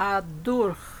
a dor.